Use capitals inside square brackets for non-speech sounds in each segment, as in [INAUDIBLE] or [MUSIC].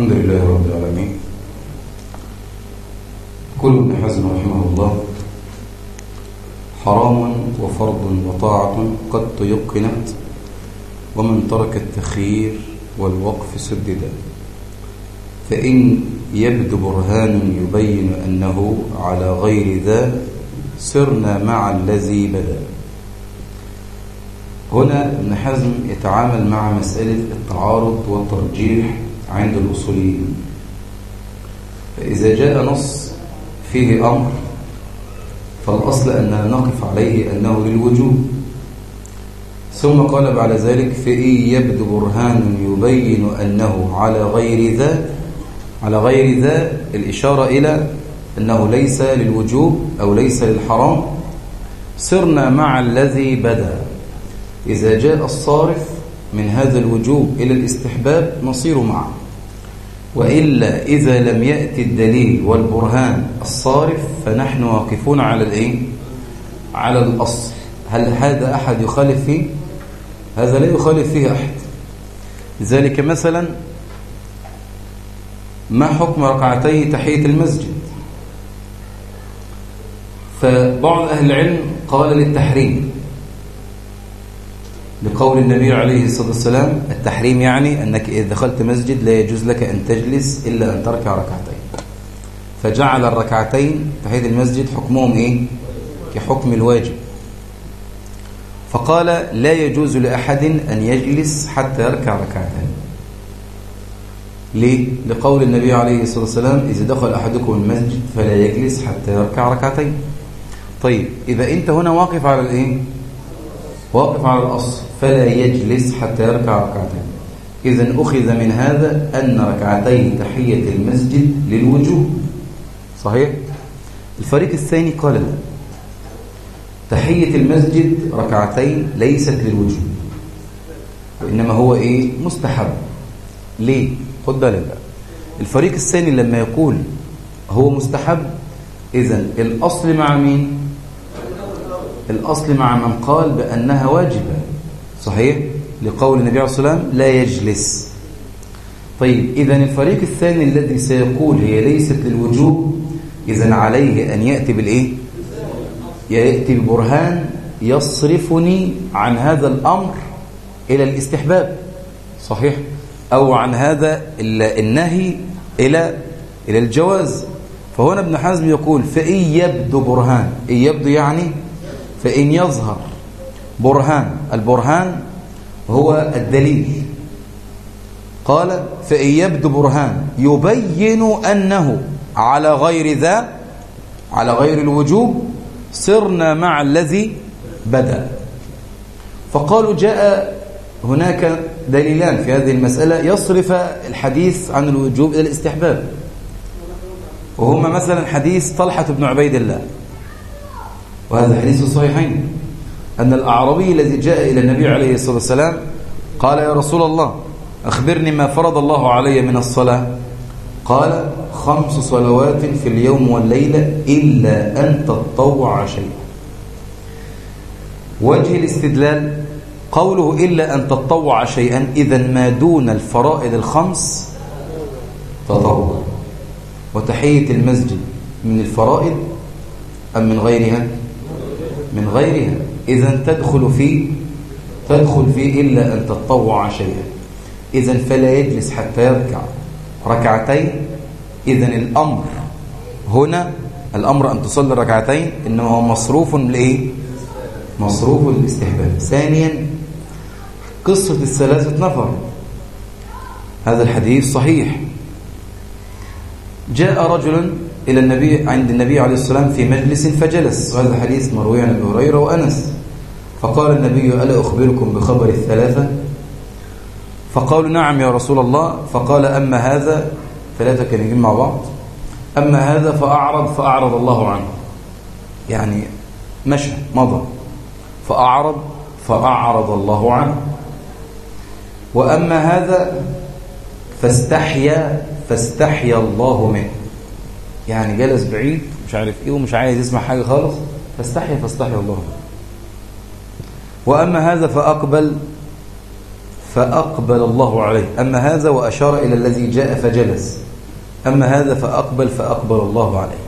الحمد لله رب العالمين. كل ابن حزم رحمه الله حرام وفرض وطاعة قد تيقنت ومن ترك التخيير والوقف سددا. فإن يبدو برهان يبين أنه على غير ذا سرنا مع الذي بدا. هنا ابن حزم يتعامل مع مسألة التعارض والترجيح عند الأصوليين. فإذا جاء نص فيه أمر فالأصل أننا نقف عليه أنه للوجوب. ثم قال بعد ذلك فإن يبدو برهان يبين أنه على غير ذا على غير ذا الإشارة إلى أنه ليس للوجوب أو ليس للحرام. سرنا مع الذي بدا. إذا جاء الصارف من هذا الوجوب إلى الاستحباب نصير معه. وإلا إذا لم يأتي الدليل والبرهان الصارف فنحن واقفون على الإيه؟ على الأصل هل هذا أحد يخالف فيه؟ هذا لا يخالف فيه أحد لذلك مثلا ما حكم ركعتي تحية المسجد فبعض أهل العلم قال للتحريم لقول النبي عليه الصلاة والسلام التحريم يعني أنك إذا دخلت مسجد لا يجوز لك أن تجلس إلا أن تركع ركعتين فجعل الركعتين تحية المسجد حكمهم إيه؟ كحكم الواجب فقال لا يجوز لأحد أن يجلس حتى يركع ركعتين ليه؟ لقول النبي عليه الصلاة والسلام إذا دخل أحدكم المسجد فلا يجلس حتى يركع ركعتين طيب إذا أنت هنا واقف على الإيه؟ واقف على الأصل فلا يجلس حتى يركع ركعتين إذا أخذ من هذا أن ركعتي تحية المسجد للوجوب صحيح؟ الفريق الثاني قال لا تحية المسجد ركعتين ليست للوجوب وإنما هو إيه؟ مستحب ليه؟ خد بالك بقى الفريق الثاني لما يقول هو مستحب إذا الأصل مع مين؟ الأصل مع من قال بأنها واجبة صحيح؟ لقول النبي عليه الصلاة والسلام لا يجلس طيب إذا الفريق الثاني الذي سيقول هي ليست للوجوب إذا عليه أن يأتي بالإيه؟ يأتي ببرهان يصرفني عن هذا الأمر إلى الاستحباب صحيح؟ أو عن هذا النهي إلى إلى الجواز فهنا ابن حزم يقول فإن يبدو برهان إن يبدو يعني فإن يظهر برهان البرهان هو الدليل. قال فإن يبدو برهان يبين أنه على غير ذا على غير الوجوب صرنا مع الذي بدأ. فقالوا جاء هناك دليلان في هذه المسألة يصرف الحديث عن الوجوب إلى الاستحباب. وهما مثلا حديث طلحة بن عبيد الله. وهذا حديث الصحيحين أن الأعرابي الذي جاء إلى النبي عليه الصلاة والسلام قال يا رسول الله أخبرني ما فرض الله علي من الصلاة. قال خمس صلوات في اليوم والليلة إلا أن تطوع شيئا. وجه الاستدلال قوله إلا أن تطوع شيئا إذا ما دون الفرائض الخمس تطوع. وتحية المسجد من الفرائض أم من غيرها؟ من غيرها. إذا تدخل في تدخل في إلا أن تطوع شيئا. إذا فلا يجلس حتى يركع. ركعتين. إذا الأمر هنا الأمر أن تصلي ركعتين إنما هو مصروف لإيه؟ مصروف الاستحباب ثانيا قصة الثلاثة نفر. هذا الحديث صحيح. جاء رجل إلى النبي عند النبي عليه الصلاة والسلام في مجلس فجلس. وهذا الحديث مروي عن أبي هريرة وأنس. فقال النبي ألا أخبركم بخبر الثلاثة؟ فقالوا نعم يا رسول الله. فقال أما هذا؟ ثلاثة كانوا مع بعض. أما هذا فأعرض فأعرض الله عنه. يعني مشى مضى. فأعرض فأعرض الله عنه. وأما هذا فاستحيا فاستحيا الله منه. يعني جلس بعيد مش عارف إيه ومش عايز يسمع حاجة خالص فاستحيا فاستحيا الله وأما هذا فأقبل فأقبل الله عليه. أما هذا وأشار إلى الذي جاء فجلس. أما هذا فأقبل فأقبل الله عليه.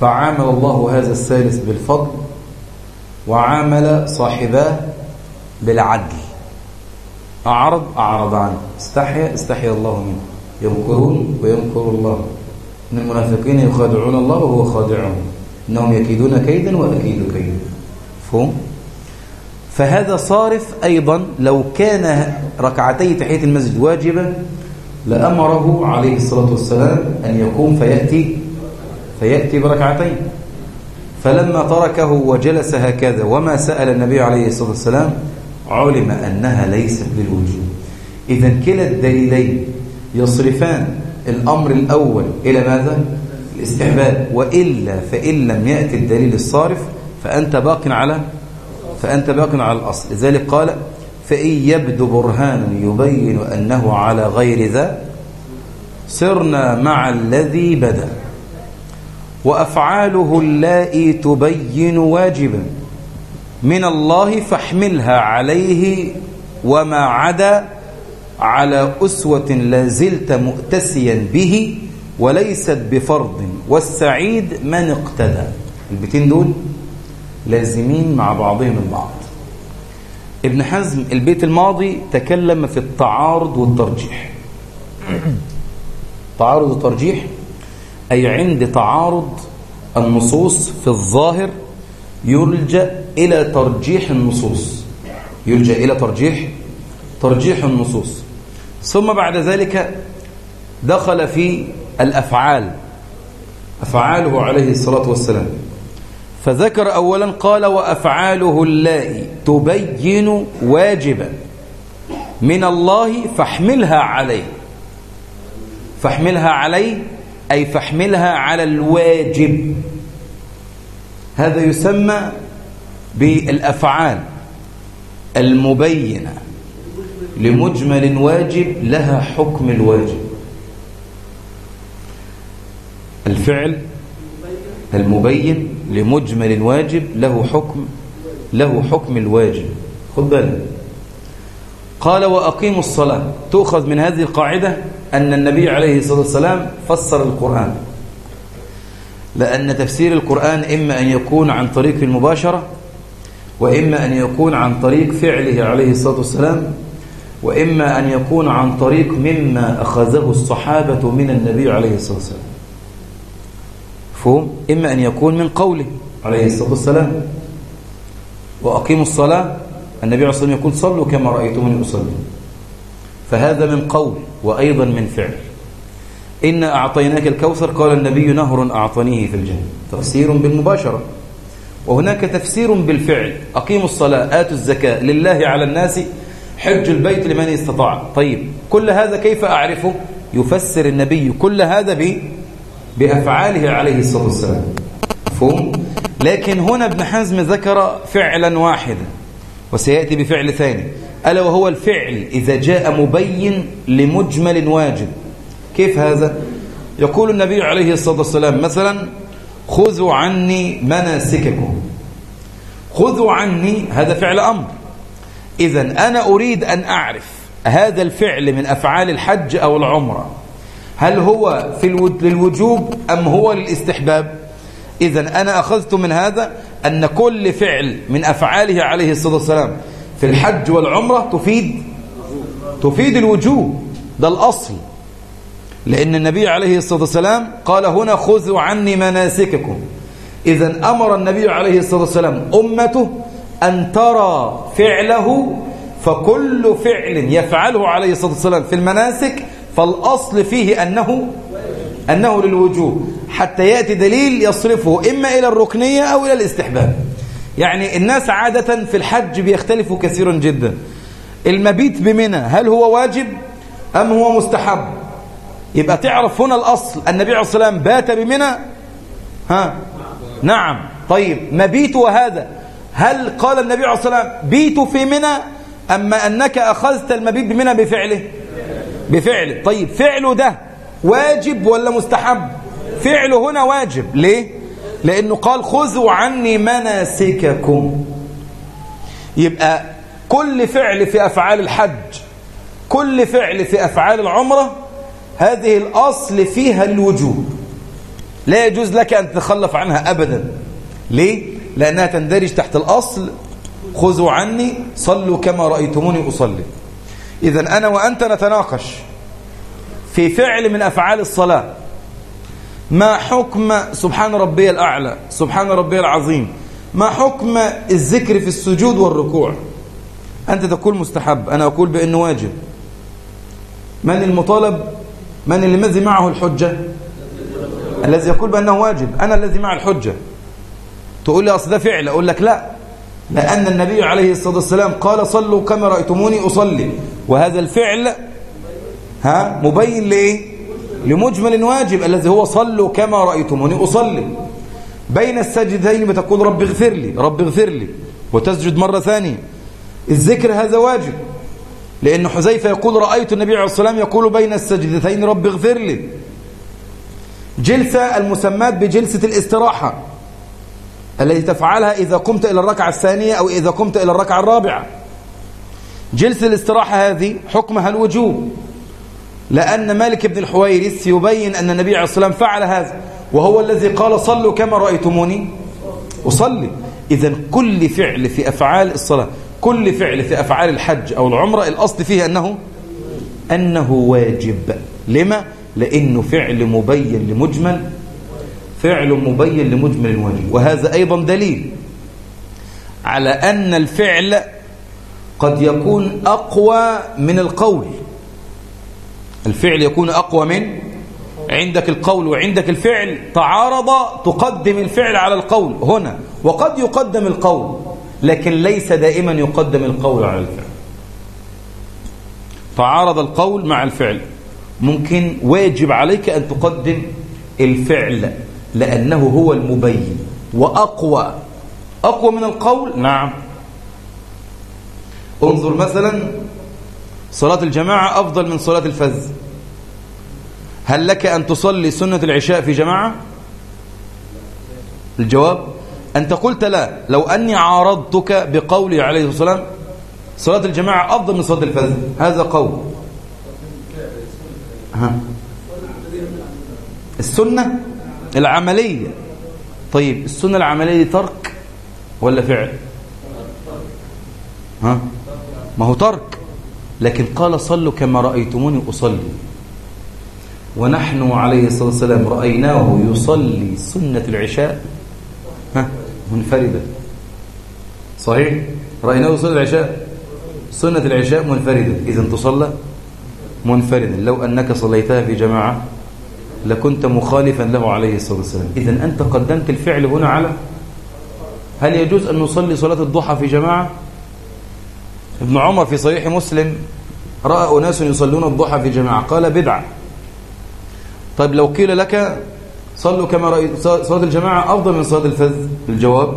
فعامل الله هذا الثالث بالفضل وعامل صاحباه بالعدل. أعرض أعرض عنه. استحيا استحيا الله منه. يمكرون ويمكر الله. إن المنافقين يخادعون الله وهو خادعهم. إنهم يكيدون كيدا وأكيد كيدا فهم؟ فهذا صارف أيضا لو كان ركعتي تحية المسجد واجبة لأمره عليه الصلاة والسلام أن يقوم فيأتي فيأتي بركعتين. فلما تركه وجلس هكذا وما سأل النبي عليه الصلاة والسلام علم أنها ليست للوجوب إذا كلا الدليلين يصرفان الأمر الأول إلى ماذا؟ الاستحباب. وإلا فإن لم يأتي الدليل الصارف فأنت باق على فأنت باق على الأصل. لذلك قال فإن يبدو برهان يبين أنه على غير ذا صرنا مع الذي بدا. وأفعاله اللائي تبين واجبا. من الله فاحملها عليه وما عدا على أسوة لازلت مؤتسيا به وليست بفرض والسعيد من اقتدى. البيتين دول لازمين مع بعضهم البعض. ابن حزم البيت الماضي تكلم في التعارض والترجيح. [CLEARS THROAT] تعارض والترجيح أي عند تعارض النصوص في الظاهر يلجأ إلى ترجيح النصوص. يلجأ إلى ترجيح ترجيح النصوص. ثم بعد ذلك دخل في الأفعال. أفعاله عليه الصلاة والسلام. فذكر أولا قال وأفعاله اللائي تبين واجبا. من الله فاحملها عليه. فاحملها عليه أي فاحملها على الواجب. هذا يسمى بالأفعال المبينة. لمجمل واجب لها حكم الواجب. الفعل المبين لمجمل واجب له حكم له حكم الواجب. خد بالك. قال وأقيموا الصلاة. تؤخذ من هذه القاعدة أن النبي عليه الصلاة والسلام فسر القرآن. لأن تفسير القرآن إما أن يكون عن طريق المباشرة وإما أن يكون عن طريق فعله عليه الصلاة والسلام وإما أن يكون عن طريق مما أخذه الصحابة من النبي عليه الصلاة والسلام. مفهوم؟ إما أن يكون من قوله عليه الصلاة والسلام. وأقيموا الصلاة النبي عليه الصلاة والسلام يقول صلوا كما رأيتموني أصلي. فهذا من قول وأيضا من فعل. إن أعطيناك الكوثر قال النبي نهر أعطنيه في الجنة. تفسير بالمباشرة. وهناك تفسير بالفعل. أقيموا الصلاة آتوا الزكاة لله على الناس حج البيت لمن استطاع. طيب كل هذا كيف أعرفه؟ يفسر النبي كل هذا ب بأفعاله عليه الصلاة والسلام. مفهوم؟ لكن هنا ابن حزم ذكر فعلا واحدا وسيأتي بفعل ثاني. ألا وهو الفعل إذا جاء مبين لمجمل واجب. كيف هذا؟ يقول النبي عليه الصلاة والسلام مثلا خذوا عني مناسككم. خذوا عني هذا فعل أمر. إذا أنا أريد أن أعرف هذا الفعل من أفعال الحج أو العمرة. هل هو في للوجوب أم هو للاستحباب؟ إذا أنا أخذت من هذا أن كل فعل من أفعاله عليه الصلاة والسلام في الحج والعمرة تفيد تفيد الوجوب. ده الأصل. لأن النبي عليه الصلاة والسلام قال هنا خذوا عني مناسككم. إذا أمر النبي عليه الصلاة والسلام أمته أن ترى فعله فكل فعل يفعله عليه الصلاة والسلام في المناسك فالأصل فيه أنه أنه للوجوب حتى يأتي دليل يصرفه إما إلى الركنية أو إلى الاستحباب. يعني الناس عادة في الحج بيختلفوا كثيرا جدا. المبيت بمنى هل هو واجب أم هو مستحب؟ يبقى تعرف هنا الأصل النبي عليه الصلاة والسلام بات بمنى؟ ها؟ نعم. طيب مبيت وهذا هل قال النبي عليه الصلاة والسلام بيت في منى أما أنك أخذت المبيت بمنى بفعله؟ بفعله. طيب فعله ده واجب ولا مستحب؟ فعله هنا واجب. ليه؟ لأنه قال خذوا عني مناسككم. يبقى كل فعل في أفعال الحج كل فعل في أفعال العمرة هذه الأصل فيها الوجوب. لا يجوز لك أن تتخلف عنها أبدا. ليه؟ لأنها تندرج تحت الأصل خذوا عني صلوا كما رأيتموني أصلي. إذا أنا وأنت نتناقش في فعل من أفعال الصلاة. ما حكم سبحان ربي الأعلى سبحان ربي العظيم ما حكم الذكر في السجود والركوع؟ أنت تقول مستحب أنا أقول بأنه واجب. من المطالب؟ من الذي معه الحجة؟ الذي يقول بأنه واجب أنا الذي مع الحجة. تقول لي أصل ده فعل أقول لك لا. لأن النبي عليه الصلاة والسلام قال صلوا كما رأيتموني أصلي. وهذا الفعل ها مبين لإيه؟ لمجمل واجب الذي هو صلوا كما رأيتموني أصلي. بين السجدين بتقول رب اغفر لي رب اغفر لي وتسجد مرة ثانية. الذكر هذا واجب. لأن حذيفة يقول رأيت النبي عليه الصلاة والسلام يقول بين السجدتين رب اغفر لي. جلسة المسمات بجلسة الاستراحة. التي تفعلها إذا قمت إلى الركعة الثانية أو إذا قمت إلى الركعة الرابعة. جلسة الاستراحة هذه حكمها الوجوب. لأن مالك بن الحويرث يبين أن النبي عليه الصلاة والسلام فعل هذا. وهو الذي قال صلوا كما رأيتموني أصلي. إذا كل فعل في أفعال الصلاة كل فعل في أفعال الحج أو العمرة الأصل فيه أنه أنه واجب. لما؟ لأنه فعل مبين لمجمل فعل مبين لمجمل الواجب وهذا أيضا دليل على أن الفعل قد يكون أقوى من القول. الفعل يكون أقوى من عندك القول وعندك الفعل تعارض تقدم الفعل على القول. هنا وقد يقدم القول لكن ليس دائما يقدم القول على الفعل. تعارض القول مع الفعل. ممكن واجب عليك أن تقدم الفعل لأنه هو المبين وأقوى. أقوى من القول؟ نعم. انظر مثلا صلاة الجماعة أفضل من صلاة الفز هل لك أن تصلي سنة العشاء في جماعة؟ الجواب؟ أنت قلت لا. لو أني عارضتك بقولي عليه الصلاة والسلام صلاة الجماعة أفضل من صلاة الفجر هذا قول. ها. السنة؟ العملية. طيب السنة العملية ترك ولا فعل؟ ها؟ ما هو ترك. لكن قال صلوا كما رأيتموني أصلي. ونحن عليه الصلاة والسلام رأيناه يصلي سنة العشاء. ها؟ منفردة. صحيح؟ رأيناه يصلي العشاء؟ سنة العشاء منفردة. إذا تصلى منفردا. لو أنك صليتها في جماعة لكنت مخالفا له عليه الصلاة والسلام. إذا أنت قدمت الفعل هنا على؟ هل يجوز أن نصلي صلاة الضحى في جماعة؟ ابن عمر في صحيح مسلم رأى أناس يصلون الضحى في جماعة قال بدعة طيب لو قيل لك صلوا كما رأيت صلاة الجماعة أفضل من صلاة الفذ؟ الجواب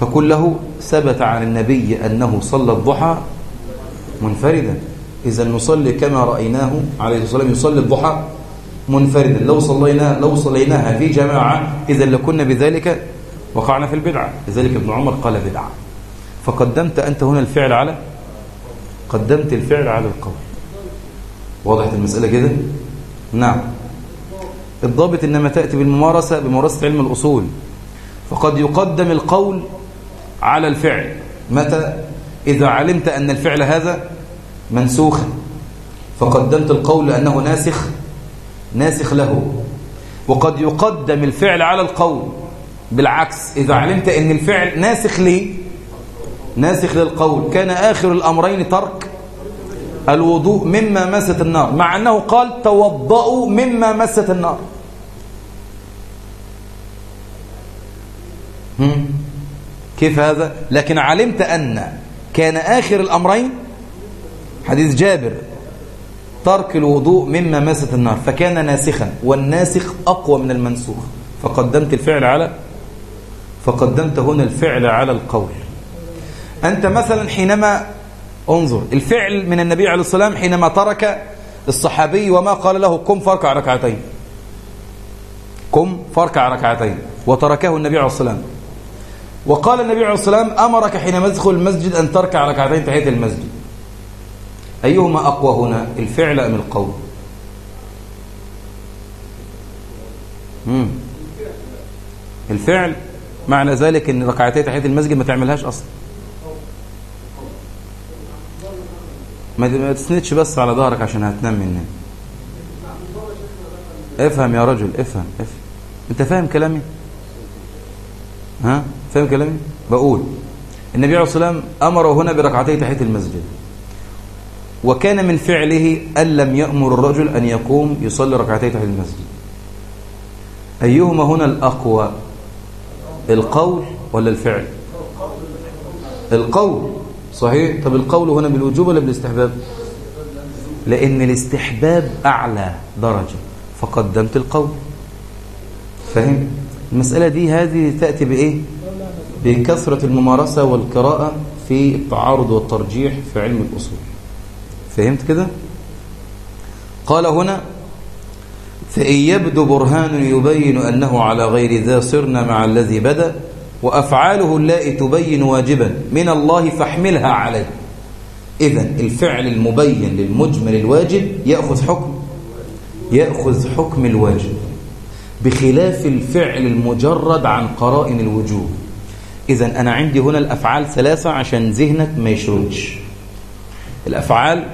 فقل له ثبت عن النبي أنه صلى الضحى منفردا. إذا نصلي كما رأيناه عليه الصلاة والسلام يصلي الضحى منفردا. لو صلينا لو صليناها في جماعة إذا لكنا بذلك وقعنا في البدعة. لذلك ابن عمر قال بدعة. فقدمت أنت هنا الفعل على قدمت الفعل على القول. وضحت المسألة كده؟ نعم. الضابط إنما تأتي بالممارسة بممارسة علم الأصول. فقد يقدم القول على الفعل. متى؟ إذا علمت أن الفعل هذا منسوخ فقدمت القول لأنه ناسخ ناسخ له. وقد يقدم الفعل على القول بالعكس. إذا علمت أن الفعل ناسخ لي ناسخ للقول. كان آخر الأمرين ترك الوضوء مما مست النار مع أنه قال توضأوا مما مست النار. كيف هذا؟ لكن علمت أن كان آخر الأمرين حديث جابر. ترك الوضوء مما مست النار فكان ناسخا والناسخ أقوى من المنسوخ. فقدمت الفعل على فقدمت هنا الفعل على القول. أنت مثلا حينما انظر الفعل من النبي عليه والسلام حينما ترك الصحابي وما قال له قم فاركع ركعتين. قم فاركع ركعتين وتركه النبي عليه والسلام. وقال النبي عليه والسلام أمرك حينما تدخل المسجد أن تركع ركعتين تحية المسجد. أيهما أقوى هنا الفعل أم القول؟ مم. الفعل معنى ذلك إن ركعتين تحية المسجد ما تعملهاش أصلا. ما تسندش بس على ظهرك عشان هتنام مني افهم يا رجل افهم افهم. أنت فاهم كلامي؟ ها؟ فاهم كلامي؟ بقول النبي عليه الصلاة والسلام أمر هنا بركعتي تحية المسجد. وكان من فعله أن لم يأمر الرجل أن يقوم يصلي ركعتي تحيه المسجد. أيهما هنا الأقوى؟ القول ولا الفعل؟ القول. صحيح؟ طب القول هنا بالوجوب ولا بالاستحباب؟ لأن الاستحباب أعلى درجة. فقدمت القول. فهم؟ المسألة دي هذه تأتي بإيه؟ بكثرة الممارسة والقراءة في التعارض والترجيح في علم الأصول. فهمت كده؟ قال هنا فإن يبدو برهان يبين أنه على غير ذا صرنا مع الذي بدأ وأفعاله اللائي تبين واجبا من الله فاحملها عليه. إذا الفعل المبين للمجمل الواجب يأخذ حكم يأخذ حكم الواجب بخلاف الفعل المجرد عن قرائن الوجوب إذا أنا عندي هنا الأفعال ثلاثة عشان ذهنك ما يشردش. الأفعال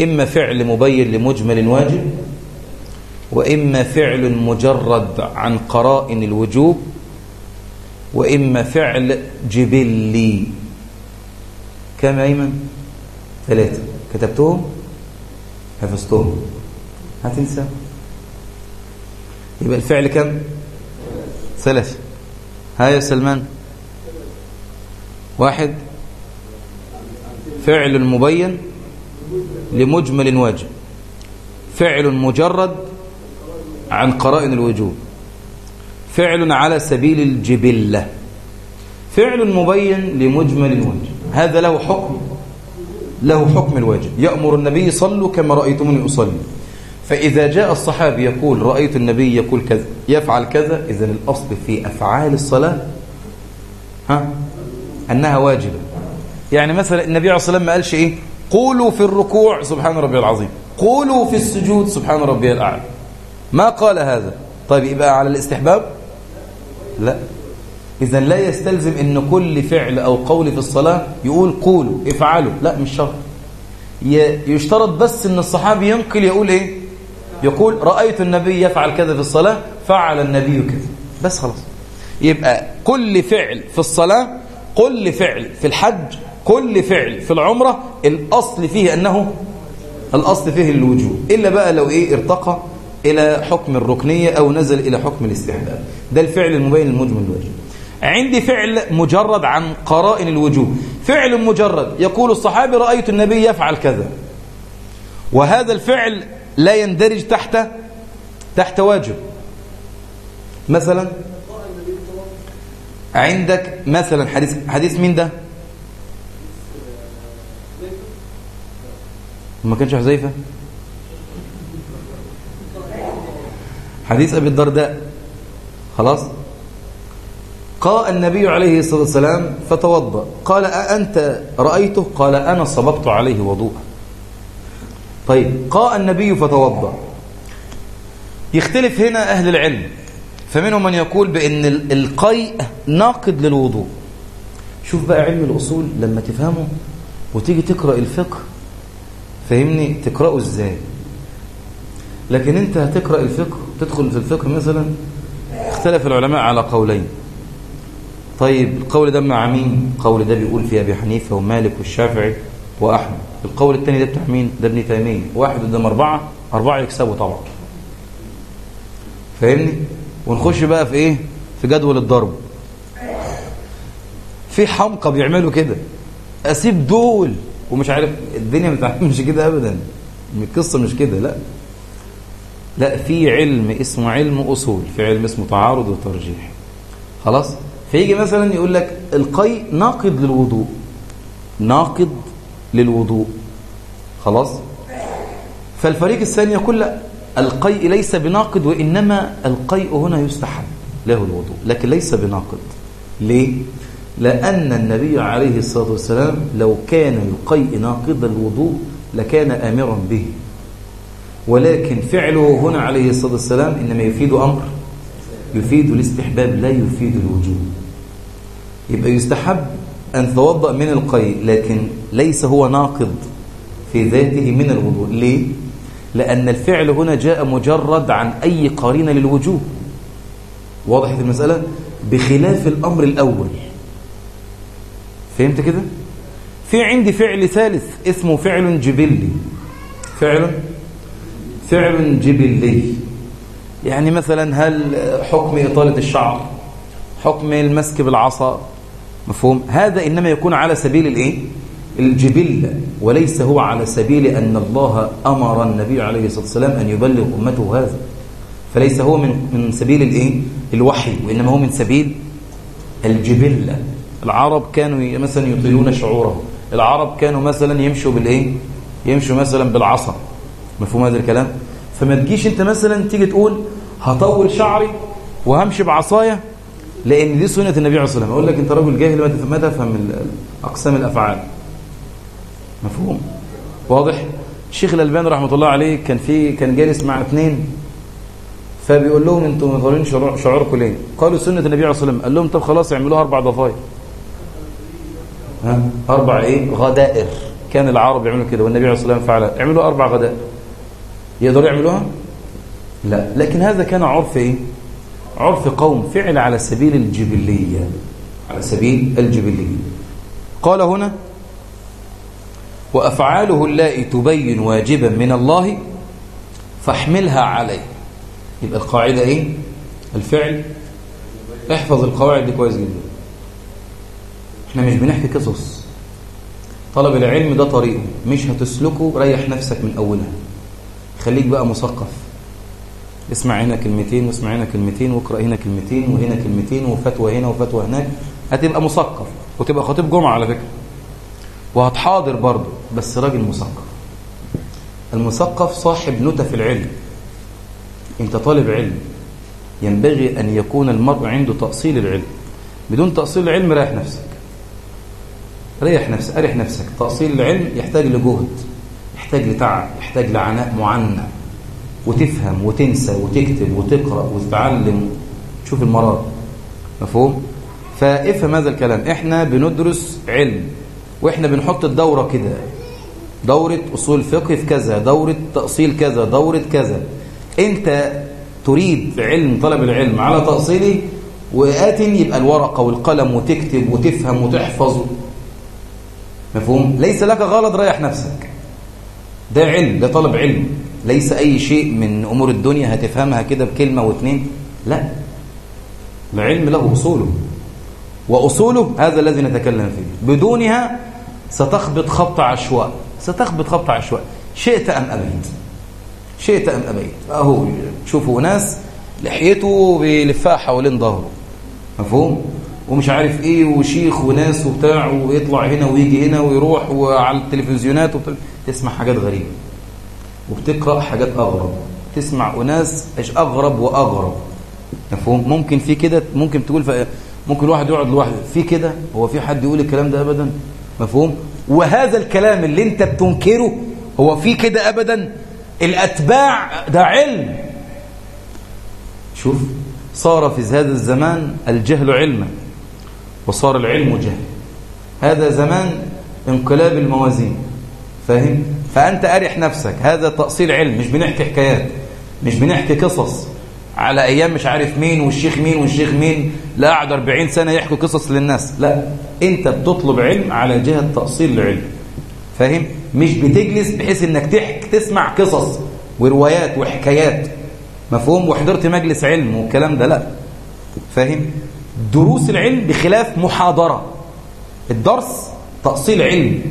إما فعل مبين لمجمل واجب وإما فعل مجرد عن قرائن الوجوب وإما فعل جبلي. كم أيمن ثلاثة. كتبتهم؟ حفظتهم. هتنسى؟ يبقى الفعل كم؟ ثلاثة. ها يا سلمان؟ واحد. فعل مبين لمجمل واجب فعل مجرد عن قرائن الوجوب فعل على سبيل الجبلة. فعل مبين لمجمل الواجب هذا له حكم. له حكم الواجب يأمر النبي صلوا كما رأيتموني أصلي. فإذا جاء الصحابي يقول رأيت النبي يقول كذا يفعل كذا إذا الأصل في أفعال الصلاة ها أنها واجبة. يعني مثلا النبي عليه الصلاة والسلام ما قالش إيه؟ قولوا في الركوع سبحان ربي العظيم. قولوا في السجود سبحان ربي الأعلى. ما قال هذا؟ طيب يبقى على الاستحباب؟ لا. إذا لا يستلزم أن كل فعل أو قول في الصلاة يقول قولوا افعلوا. لا مش شرط. يشترط بس أن الصحابي ينقل يقول إيه؟ يقول رأيت النبي يفعل كذا في الصلاة فعل النبي كذا. بس خلاص. يبقى كل فعل في الصلاة كل فعل في الحج كل فعل في العمرة الأصل فيه أنه الأصل فيه الوجوب. إلا بقى لو إيه ارتقى إلى حكم الركنية أو نزل إلى حكم الاستحباب. ده الفعل المبين المجمل الواجب عندي فعل مجرد عن قرائن الوجوب. فعل مجرد يقول الصحابي رأيت النبي يفعل كذا. وهذا الفعل لا يندرج تحت تحت واجب. مثلا عندك مثلا حديث حديث مين ده؟ ما كانش حذيفة؟ حديث أبي الدرداء. خلاص؟ قال النبي عليه الصلاة والسلام فتوضأ. قال أأنت رأيته؟ قال أنا صببت عليه وضوءا طيب قال النبي فتوضأ. يختلف هنا أهل العلم. فمنهم من يقول بأن القيء ناقد للوضوء. شوف بقى علم الأصول لما تفهمه وتيجي تقرأ الفقه فهمني تقرأه إزاي؟ لكن أنت هتقرأ الفقه تدخل في الفقه مثلا اختلف العلماء على قولين. طيب القول ده مع مين؟ القول ده بيقول في أبي حنيفة ومالك والشافعي وأحمد. القول الثاني ده بتاع مين؟ ده ابن تيمية. واحد قدام أربعة أربعة يكسبوا طبعا. فاهمني ونخش بقى في إيه؟ في جدول الضرب. في حمقى بيعملوا كده. أسيب دول. ومش عارف الدنيا ما بتعملش كده أبدا. القصة مش كده لا. لا في علم اسمه علم أصول في علم اسمه تعارض وترجيح. خلاص؟ فيجي مثلا يقول لك القي ناقض للوضوء. ناقض للوضوء. خلاص؟ فالفريق الثاني يقول لا القيء ليس بناقض وإنما القيء هنا يستحب له الوضوء لكن ليس بناقض ليه؟ لأن النبي عليه الصلاة والسلام لو كان القيء ناقض الوضوء لكان آمرا به. ولكن فعله هنا عليه الصلاة والسلام إنما يفيد أمر يفيد الاستحباب لا يفيد الوجوب. يبقى يستحب أن توضأ من القيء لكن ليس هو ناقض في ذاته من الوضوء. ليه؟ لأن الفعل هنا جاء مجرد عن أي قرينة للوجوب. واضح المسألة؟ بخلاف الأمر الأول. فهمت كده؟ في عندي فعل ثالث اسمه فعل جبلي. فعل؟ فعل جبلي. يعني مثلا هل حكم إطالة الشعر؟ حكم المسك بالعصا؟ مفهوم؟ هذا إنما يكون على سبيل الإيه؟ الجبلة وليس هو على سبيل أن الله أمر النبي عليه الصلاة والسلام أن يبلغ أمته هذا. فليس هو من من سبيل الإيه؟ الوحي وإنما هو من سبيل الجبلة العرب كانوا مثلا يطيلون شعورهم. العرب كانوا مثلا يمشوا بالإيه؟ يمشوا مثلا بالعصا. مفهوم هذا الكلام؟ فما تجيش أنت مثلا تيجي تقول هطول شعري وهمشي بعصايا لأن دي سنة النبي عليه الصلاة والسلام. أقول لك أنت راجل جاهل ما تفهم اقسام الأفعال. مفهوم؟ واضح؟ الشيخ الألباني رحمة الله عليه كان في كان جالس مع اثنين. فبيقول لهم أنتم مظهرين شعوركم ليه؟ قالوا سنة النبي عليه الصلاة والسلام. قال لهم طب خلاص اعملوها أربع ضفاير. ها أربع إيه؟ غدائر. كان العرب يعملوا كده والنبي عليه الصلاة والسلام فعل اعملوا أربع غدائر. يقدروا يعملوها؟ لا. لكن هذا كان عرف إيه؟ عرف قوم فعل على سبيل الجبلية. على سبيل الجبلية. قال هنا وأفعاله اللائي تبين واجبا من الله فاحملها عليه. يبقى القاعدة إيه؟ الفعل. احفظ القواعد دي كويس جدا. إحنا مش بنحكي قصص. طلب العلم ده طريقه مش هتسلكه ريح نفسك من أولها. خليك بقى مثقف. اسمع هنا كلمتين واسمع هنا كلمتين واقرأ هنا كلمتين وهنا كلمتين وفتوى هنا وفتوى هناك. هتبقى مثقف وتبقى خطيب جمعة على فكرة. وهتحاضر برضه بس راجل مثقف. المثقف صاحب نتى في العلم. انت طالب علم. ينبغي أن يكون المرء عنده تأصيل العلم. بدون تأصيل العلم ريح نفسك. ريح نفسك أريح نفسك. تأصيل العلم يحتاج لجهد يحتاج لتعب يحتاج لعناء معنى. وتفهم وتنسى وتكتب وتقرأ وتتعلم. تشوف المرار مفهوم؟ فافهم هذا الكلام. إحنا بندرس علم وإحنا بنحط الدورة كده. دورة أصول فقه في كذا دورة تأصيل كذا دورة كذا. أنت تريد علم طلب العلم على تأصيله وآت يبقى الورقة والقلم وتكتب وتفهم وتحفظ. مفهوم؟ ليس لك غلط ريح نفسك. ده علم ده طلب علم. ليس أي شيء من أمور الدنيا هتفهمها كده بكلمة واثنين لا. العلم له أصوله. وأصوله هذا الذي نتكلم فيه. بدونها ستخبط خبط عشواء. ستخبط خبط عشواء. شئت أم أبيت؟ شئت أم أبيت؟ أهو تشوفوا ناس لحيته بيلفها حوالين ظهره. مفهوم؟ ومش عارف إيه وشيخ وناس وبتاع ويطلع هنا ويجي هنا ويروح وعلى التلفزيونات وبتاع. تسمع حاجات غريبة. وبتقرأ حاجات أغرب. تسمع أناس أغرب وأغرب. مفهوم؟ ممكن في كده ممكن تقول. ممكن واحد يقعد لوحده. في كده؟ هو في حد يقول الكلام ده أبدا؟ مفهوم؟ وهذا الكلام اللي أنت بتنكره هو في كده أبدا؟ الأتباع ده علم. شوف صار في هذا الزمان الجهل علما. وصار العلم جهل. هذا زمان انقلاب الموازين فاهم؟ فأنت أرح نفسك. هذا تأصيل علم مش بنحكي حكايات مش بنحكي قصص. على أيام مش عارف مين والشيخ مين والشيخ مين لا قعد 40 سنة يحكوا قصص للناس. لا أنت بتطلب علم على جهة تأصيل العلم فاهم؟ مش بتجلس بحيث إنك تحك تسمع قصص وروايات وحكايات. مفهوم؟ وحضرت مجلس علم والكلام ده لا فاهم؟ دروس العلم بخلاف محاضرة. الدرس تأصيل علم.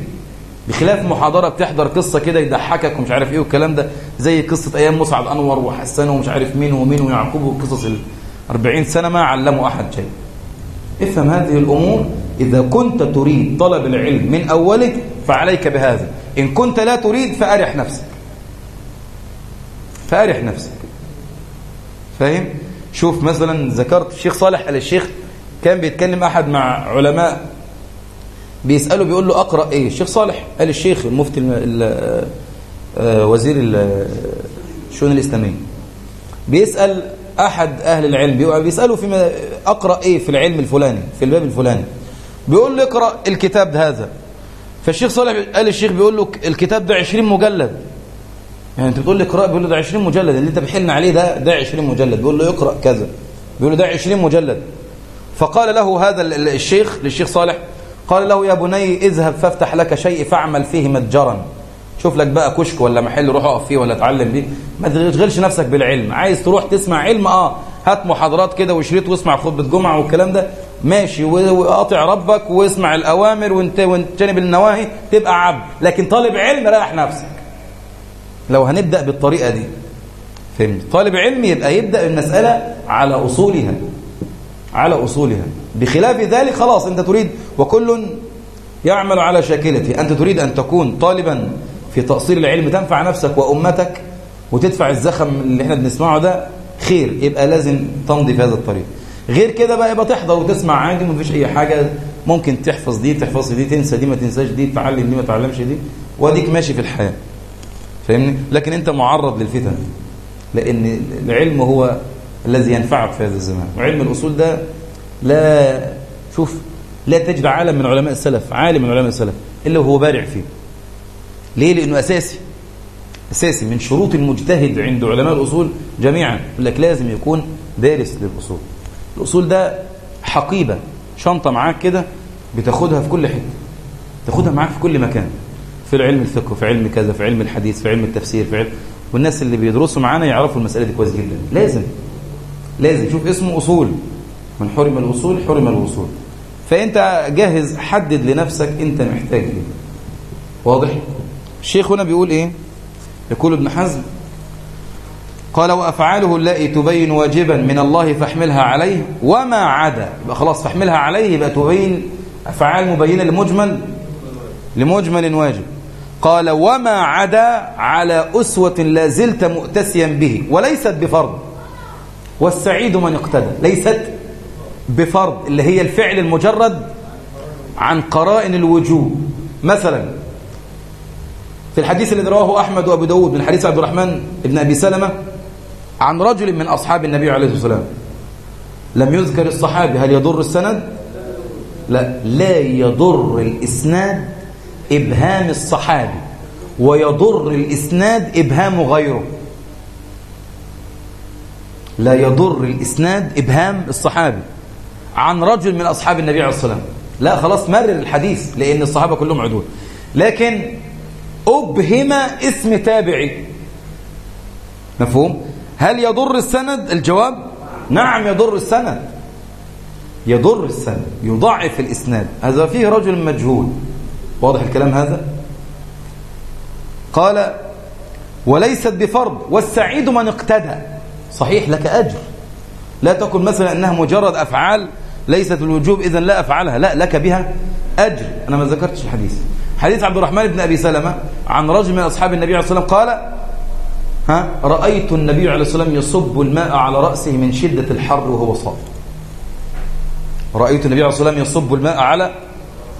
بخلاف محاضرة بتحضر قصة كده يضحكك ومش عارف إيه والكلام ده زي قصة أيام مسعد أنور وحسان ومش عارف مين ومين ويعقوب وقصص ال 40 سنة ما علموا أحد شيء. افهم هذه الأمور. إذا كنت تريد طلب العلم من أولك فعليك بهذا. إن كنت لا تريد فأرح نفسك. فأرح نفسك. فاهم؟ شوف مثلا ذكرت الشيخ صالح قال الشيخ كان بيتكلم أحد مع علماء بيسأله بيقول له أقرأ إيه؟ الشيخ صالح. قال الشيخ المفتي وزير الشؤون الإسلامية. بيسأل أحد أهل العلم بيسأله فيما أقرأ إيه في العلم الفلاني في الباب الفلاني. بيقول له اقرأ الكتاب ده هذا. فالشيخ صالح قال الشيخ بيقول له الكتاب ده 20 مجلد. يعني أنت بتقول لي اقرأ بيقول له ده 20 مجلد. اللي أنت بحلنا عليه ده ده 20 مجلد. بيقول له اقرأ كذا. بيقول له ده 20 مجلد. فقال له هذا الشيخ للشيخ صالح قال له يا بني اذهب فافتح لك شيء فاعمل فيه متجرا. شوف لك بقى كشك ولا محل روح اقف فيه ولا اتعلم بيه. ما تشغلش نفسك بالعلم. عايز تروح تسمع علم؟ آه. هات محاضرات كده وشريط واسمع خطبة جمعة والكلام ده. ماشي. وقاطع ربك واسمع الأوامر وانت وانتجنب النواهي. تبقى عبد. لكن طالب علم ريح نفسك. لو هنبدأ بالطريقة دي فهمت؟ طالب علم يبقى يبدأ المسألة على أصولها. على أصولها. بخلاف ذلك خلاص أنت تريد وكل يعمل على شاكلته. أنت تريد أن تكون طالبا في تأصيل العلم تنفع نفسك وأمتك وتدفع الزخم اللي إحنا بنسمعه ده خير. يبقى لازم تمضي في هذا الطريق. غير كده بقى يبقى تحضر وتسمع عادي. مفيش أي حاجة ممكن تحفظ دي تحفظ دي تنسى دي ما تنساش دي تعلم دي ما تعلمش دي. وأديك ماشي في الحياة. فاهمني؟ لكن أنت معرض للفتن لأن العلم هو الذي ينفعك في هذا الزمان. وعلم الأصول ده لا شوف لا تجد عالم من علماء السلف عالم من علماء السلف إلا وهو بارع فيه. ليه؟ لأنه أساسي. أساسي من شروط المجتهد عند علماء الأصول جميعا. يقول لك لازم يكون دارس للأصول. الأصول ده حقيبة شنطة معاك كده بتاخدها في كل حتة. تاخدها معاك في كل مكان. في علم الفقه في علم كذا في علم الحديث في علم التفسير في علم والناس اللي بيدرسوا معانا يعرفوا المسألة دي كويس جدا. لازم. لازم شوف اسمه أصول. من حرم الأصول حرم الوصول. فأنت جاهز حدد لنفسك أنت محتاج إيه. واضح؟ الشيخ هنا بيقول إيه؟ يقول ابن حزم قال وأفعاله التي تبين واجبا من الله فاحملها عليه وما عدا. يبقى خلاص فاحملها عليه يبقى تبين أفعال مبينة لمجمل لمجمل واجب. قال وما عدا على أسوة لا زلت مؤتسيا به وليست بفرض. والسعيد من اقتدى. ليست بفرض اللي هي الفعل المجرد عن قرائن الوجوب مثلا في الحديث الذي رواه أحمد وأبو داود من حديث عبد الرحمن بن أبي سلمة عن رجل من أصحاب النبي عليه الصلاة والسلام. لم يذكر الصحابي هل يضر السند؟ لا. لا يضر الإسناد إبهام الصحابي ويضر الإسناد إبهام غيره. لا يضر الإسناد إبهام الصحابي عن رجل من أصحاب النبي عليه الصلاة والسلام. لا خلاص مرر الحديث لأن الصحابة كلهم عدول. لكن أبهم اسم تابعي. مفهوم؟ هل يضر السند؟ الجواب نعم يضر السند. يضر السند يضعف الإسناد. هذا فيه رجل مجهول. واضح الكلام هذا؟ قال وليست بفرض والسعيد من اقتدى. صحيح لك أجر. لا تقل مثلا أنها مجرد أفعال ليست الوجوب إذا لا أفعلها. لا لك بها أجر. أنا ما ذكرتش الحديث. حديث عبد الرحمن بن أبي سلمة عن رجل من أصحاب النبي عليه الصلاة والسلام قال ها رأيت النبي عليه الصلاة والسلام يصب الماء على رأسه من شدة الحر وهو صائم رأيت النبي عليه الصلاة والسلام يصب الماء على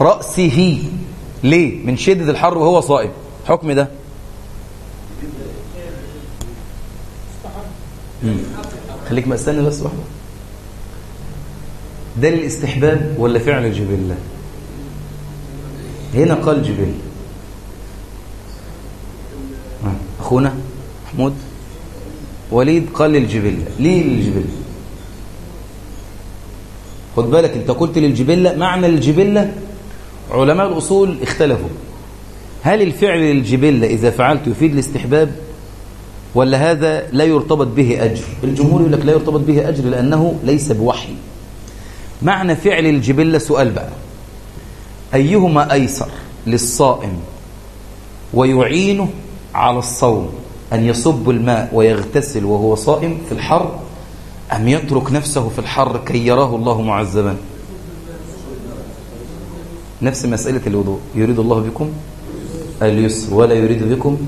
رأسه. ليه؟ من شدة الحر وهو صائم. حكم ده. خليك ما استنى بس واحدة. ده الاستحباب ولا فعل الجبلة هنا قال جبل أخونا محمود. وليد قال للجبلة ليه للجبلة خد بالك انت قلت للجبلة معنى الجبلة علماء الأصول اختلفوا. هل الفعل للجبلة إذا فعلت يفيد الاستحباب؟ ولا هذا لا يرتبط به أجر؟ الجمهور يقول لك لا يرتبط به أجر لأنه ليس بوحي. معنى فعل الجبلة سؤال بقى. أيهما أيسر للصائم ويعينه على الصوم أن يصب الماء ويغتسل وهو صائم في الحر أم يترك نفسه في الحر كي يراه الله معذبا نفس مسألة الوضوء. يريد الله بكم اليسر ولا يريد بكم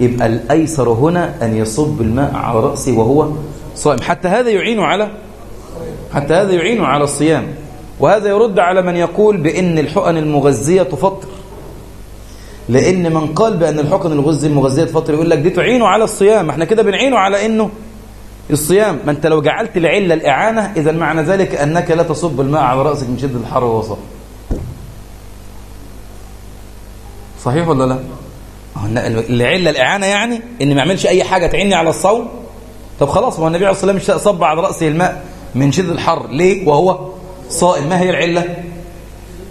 يبقى الأيسر هنا أن يصب الماء على رأسه وهو صائم. حتى هذا يعين على حتى هذا يعين على الصيام. وهذا يرد على من يقول بأن الحقن المغذية تفطر. لأن من قال بأن الحقن الغذي المغذية تفطر يقول لك دي تعينه على الصيام. إحنا كده بنعينه على أنه الصيام. ما أنت لو جعلت العلة الإعانة إذا معنى ذلك أنك لا تصب الماء على رأسك من شدة الحر ووصف صحيح ولا لا؟ العلة الإعانة يعني أن ما يعملش أي حاجة تعيني على الصوم. طب خلاص هو النبي عليه الصلاة والسلام صب على رأسه الماء من شدة الحر. ليه؟ وهو صائم. ما هي العلة؟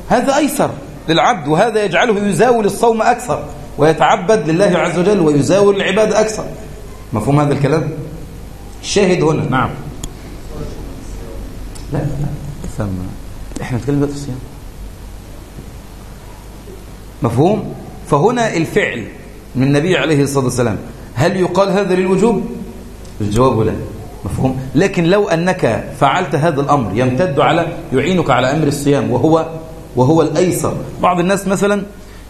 هذا أيسر للعبد وهذا يجعله يزاول الصوم أكثر ويتعبد لله عز وجل ويزاول العبادة أكثر. مفهوم هذا الكلام؟ الشاهد هنا. نعم. لا لا. ثم إحنا نتكلم دلوقتي الصيام. مفهوم؟ فهنا الفعل من النبي عليه الصلاة والسلام. هل يقال هذا للوجوب؟ الجواب لا. مفهوم؟ لكن لو أنك فعلت هذا الأمر يمتد على يعينك على أمر الصيام وهو وهو الأيسر. بعض الناس مثلا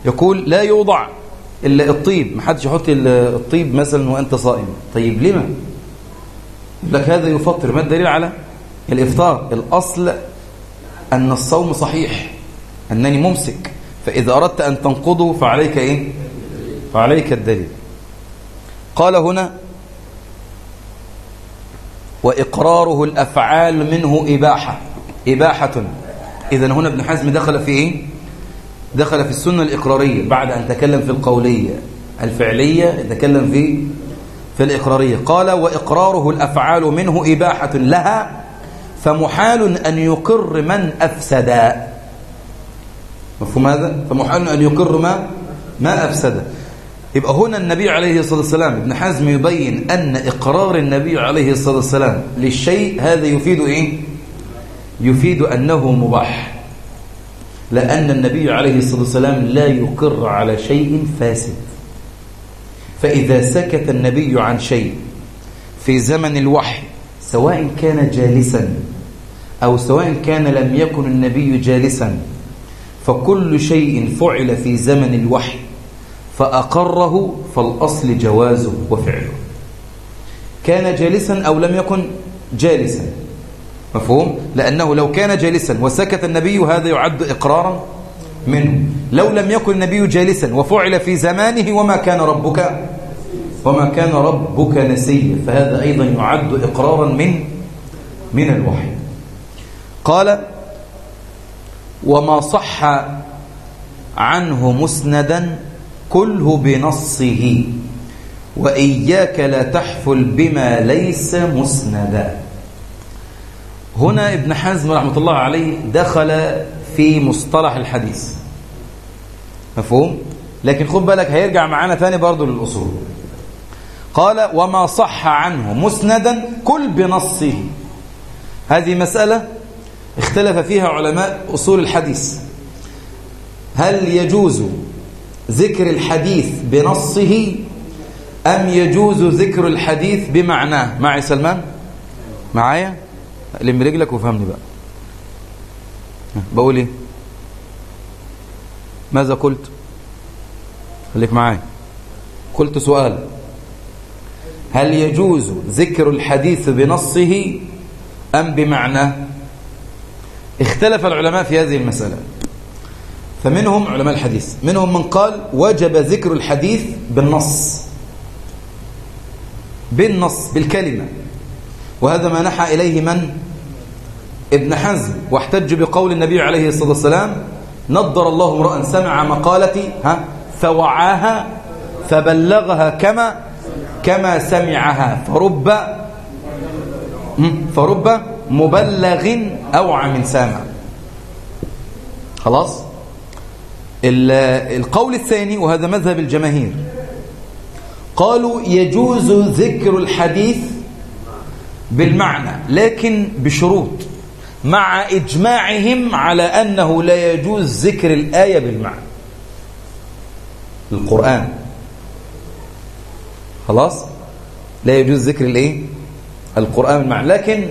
يقول لا يوضع الطيب. ما حدش يحط الطيب مثلا وأنت صائم. طيب لما؟ لك هذا يفطر. ما الدليل على؟ الإفطار. الأصل أن الصوم صحيح أنني ممسك. فإذا أردت أن تنقضه فعليك إيه؟ فعليك الدليل. قال هنا وإقراره الأفعال منه إباحة. إباحة. إذا هنا ابن حزم دخل في إيه؟ دخل في السنة الإقرارية بعد أن تكلم في القولية. الفعلية تكلم في في الإقرارية. قال وإقراره الأفعال منه إباحة لها فمحال أن يقر من أفسد. مفهوم هذا؟ فمحال أن يقر ما ما أفسد يبقى هنا النبي عليه الصلاة والسلام ابن حزم يبين أن إقرار النبي عليه الصلاة والسلام للشيء هذا يفيد إيه؟ يفيد أنه مباح. لأن النبي عليه الصلاة والسلام لا يقر على شيء فاسد. فإذا سكت النبي عن شيء في زمن الوحي سواء كان جالسا أو سواء كان لم يكن النبي جالسا فكل شيء فعل في زمن الوحي فأقره فالأصل جوازه وفعله كان جالسا أو لم يكن جالسا. مفهوم؟ لأنه لو كان جالسا وسكت النبي هذا يعد إقرارا منه. لو لم يكن النبي جالسا وفعل في زمانه وما كان ربك؟ وما كان ربك نسيا. فهذا أيضا يعد إقرارا من من الوحي. قال وما صح عنه مسندا كله بنصه. وإياك لا تحفل بما ليس مسندا. هنا ابن حزم رحمة الله عليه دخل في مصطلح الحديث. مفهوم؟ لكن خد بالك هيرجع معانا ثاني برضو للأصول. قال وما صح عنه مسندا كل بنصه. هذه مسألة اختلف فيها علماء أصول الحديث. هل يجوز ذكر الحديث بنصه أم يجوز ذكر الحديث بمعناه؟ معي سلمان؟ معايا؟ لم رجلك وفهمني بقى. بقول إيه؟ ماذا قلت؟ خليك معايا. قلت سؤال. هل يجوز ذكر الحديث بنصه أم بمعناه؟ اختلف العلماء في هذه المسألة. فمنهم علماء الحديث منهم من قال وجب ذكر الحديث بالنص. بالنص بالكلمة. وهذا ما نحى إليه من؟ ابن حزم. واحتج بقول النبي عليه الصلاة والسلام نضر الله امرأ سمع مقالتي ها فوعاها فبلغها كما كما سمعها. فرب فرب مبلغ أوعى من سامع. خلاص؟ القول الثاني وهذا مذهب الجماهير. قالوا يجوز ذكر الحديث بالمعنى لكن بشروط مع إجماعهم على أنه لا يجوز ذكر الآية بالمعنى. القرآن. خلاص؟ لا يجوز ذكر الإيه؟ القرآن بالمعنى. لكن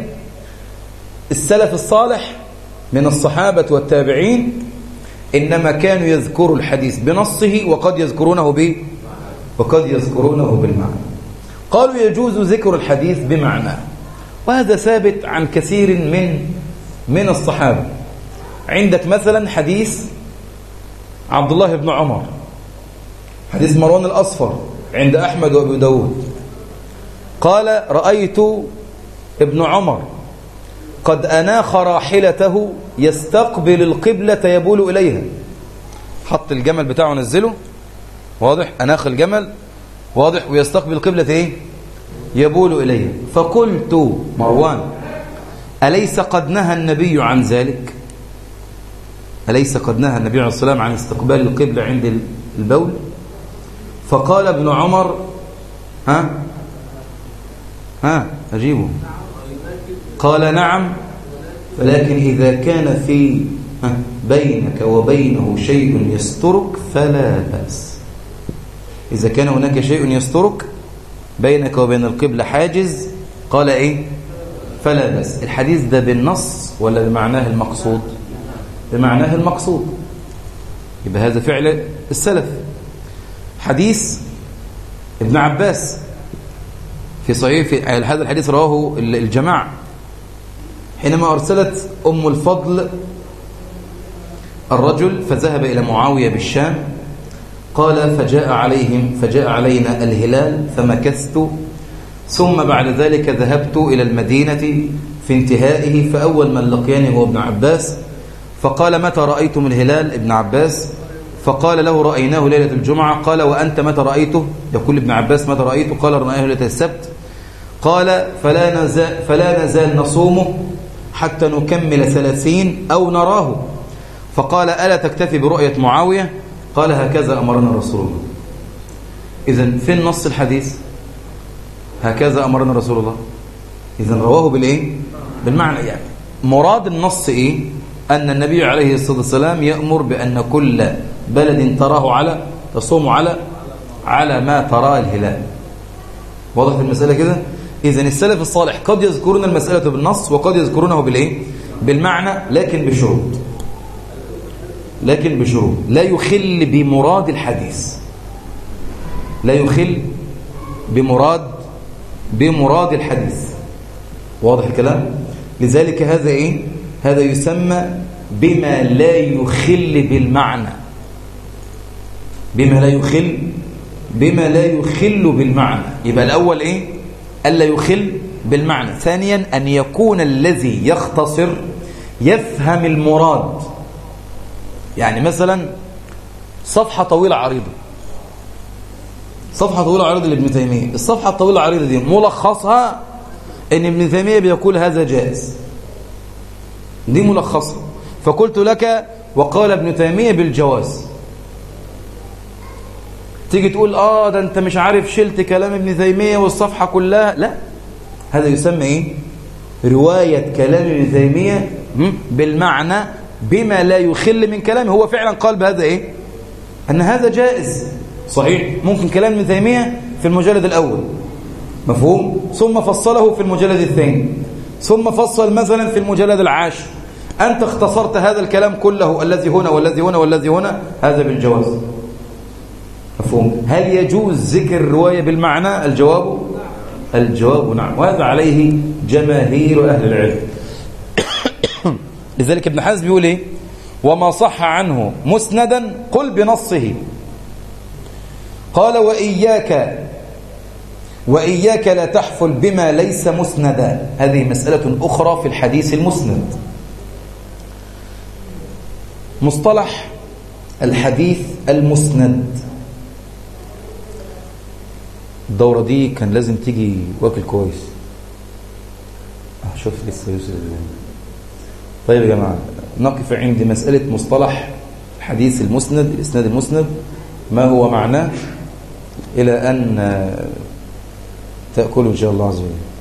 السلف الصالح من الصحابة والتابعين إنما كانوا يذكروا الحديث بنصه وقد يذكرونه به وقد يذكرونه بالمعنى. قالوا يجوز ذكر الحديث بمعنى. وهذا ثابت عن كثير من من الصحابة. عندك مثلا حديث عبد الله بن عمر. حديث مروان الأصفر عند أحمد وأبي داود. قال رأيت ابن عمر قد أناخ راحلته يستقبل القبلة يبول إليها. حط الجمل بتاعه نزله واضح؟ أناخ الجمل. واضح؟ ويستقبل القبلة إيه؟ يبول إليها. فقلت مروان أليس قد نهى النبي عن ذلك؟ أليس قد نهى النبي عليه الصلاة والسلام عن استقبال القبلة عند البول؟ فقال ابن عمر ها؟ ها؟ أجيبه. قال نعم ولكن إذا كان في بينك وبينه شيء يسترك فلا بأس. إذا كان هناك شيء يسترك بينك وبين القبلة حاجز قال إيه؟ فلا بأس. الحديث ده بالنص ولا بمعناه المقصود؟ بمعناه المقصود. يبقى هذا فعل السلف. حديث ابن عباس في صحيح في هذا الحديث رواه الجماعة. حينما أرسلت أم الفضل الرجل فذهب إلى معاوية بالشام قال فجاء عليهم فجاء علينا الهلال فمكثت ثم بعد ذلك ذهبت إلى المدينة في انتهائه فأول من لقياني هو ابن عباس فقال متى رأيتم الهلال؟ ابن عباس. فقال له رأيناه ليلة الجمعة. قال وأنت متى رأيته؟ يقول ابن عباس متى رأيته؟ قال رأيناه ليلة السبت. قال فلا نزال, فلا نزال نصومه. حتى نكمل ثلاثين أو نراه. فقال ألا تكتفي برؤية معاوية؟ قال هكذا أمرنا رسول الله إذن في النص الحديث؟ هكذا أمرنا رسول الله. إذن رواه بالإيه؟ بالمعنى يعني مراد النص إيه؟ أن النبي عليه الصلاة والسلام يأمر بأن كل بلد تراه على تصوم على على ما ترى الهلال. واضح المسألة كده؟ إذا السلف الصالح قد يذكرون المسألة بالنص وقد يذكرونه بالإيه؟ بالمعنى لكن بشروط. لكن بشروط. لا يخل بمراد الحديث. لا يخل بمراد بمراد الحديث. واضح الكلام؟ لذلك هذا إيه؟ هذا يسمى بما لا يخل بالمعنى. بما لا يخل بما لا يخل بالمعنى. يبقى الأول إيه؟ ألا يخل بالمعنى. ثانيا أن يكون الذي يختصر يفهم المراد. يعني مثلا صفحة طويلة عريضة. صفحة طويلة عريضة لابن تيمية. الصفحة الطويلة العريضة دي ملخصها إن ابن تيمية بيقول هذا جائز. دي ملخصة. فقلت لك وقال ابن تيمية بالجواز. تيجي تقول آه ده أنت مش عارف شلت كلام ابن تيمية والصفحة كلها. لا هذا يسمى إيه؟ رواية كلام ابن تيمية بالمعنى بما لا يخل من كلامه. هو فعلا قال بهذا إيه؟ أن هذا جائز. صحيح؟ ممكن كلام ابن تيمية في المجلد الأول. مفهوم؟ ثم فصله في المجلد الثاني. ثم فصل مثلا في المجلد العاشر. أنت اختصرت هذا الكلام كله الذي هنا والذي هنا والذي هنا هذا بالجواز. مفهوم. هل يجوز ذكر الرواية بالمعنى؟ الجواب؟ الجواب نعم. وهذا عليه جماهير أهل العلم. [COUGHS] لذلك ابن حزم بيقول إيه؟ وما صح عنه مسندا قل بنصه. قال وإياك وإياك لا تحفل بما ليس مسندا. هذه مسألة أخرى في الحديث المسند. مصطلح الحديث المسند. الدورة دي كان لازم تيجي واكل كويس. شوف لسه يوسف طيب يا جماعة نقف عند مسألة مصطلح الحديث المسند الإسناد المسند. ما هو معناه إلى أن تأكلوا إن شاء الله عز وجل؟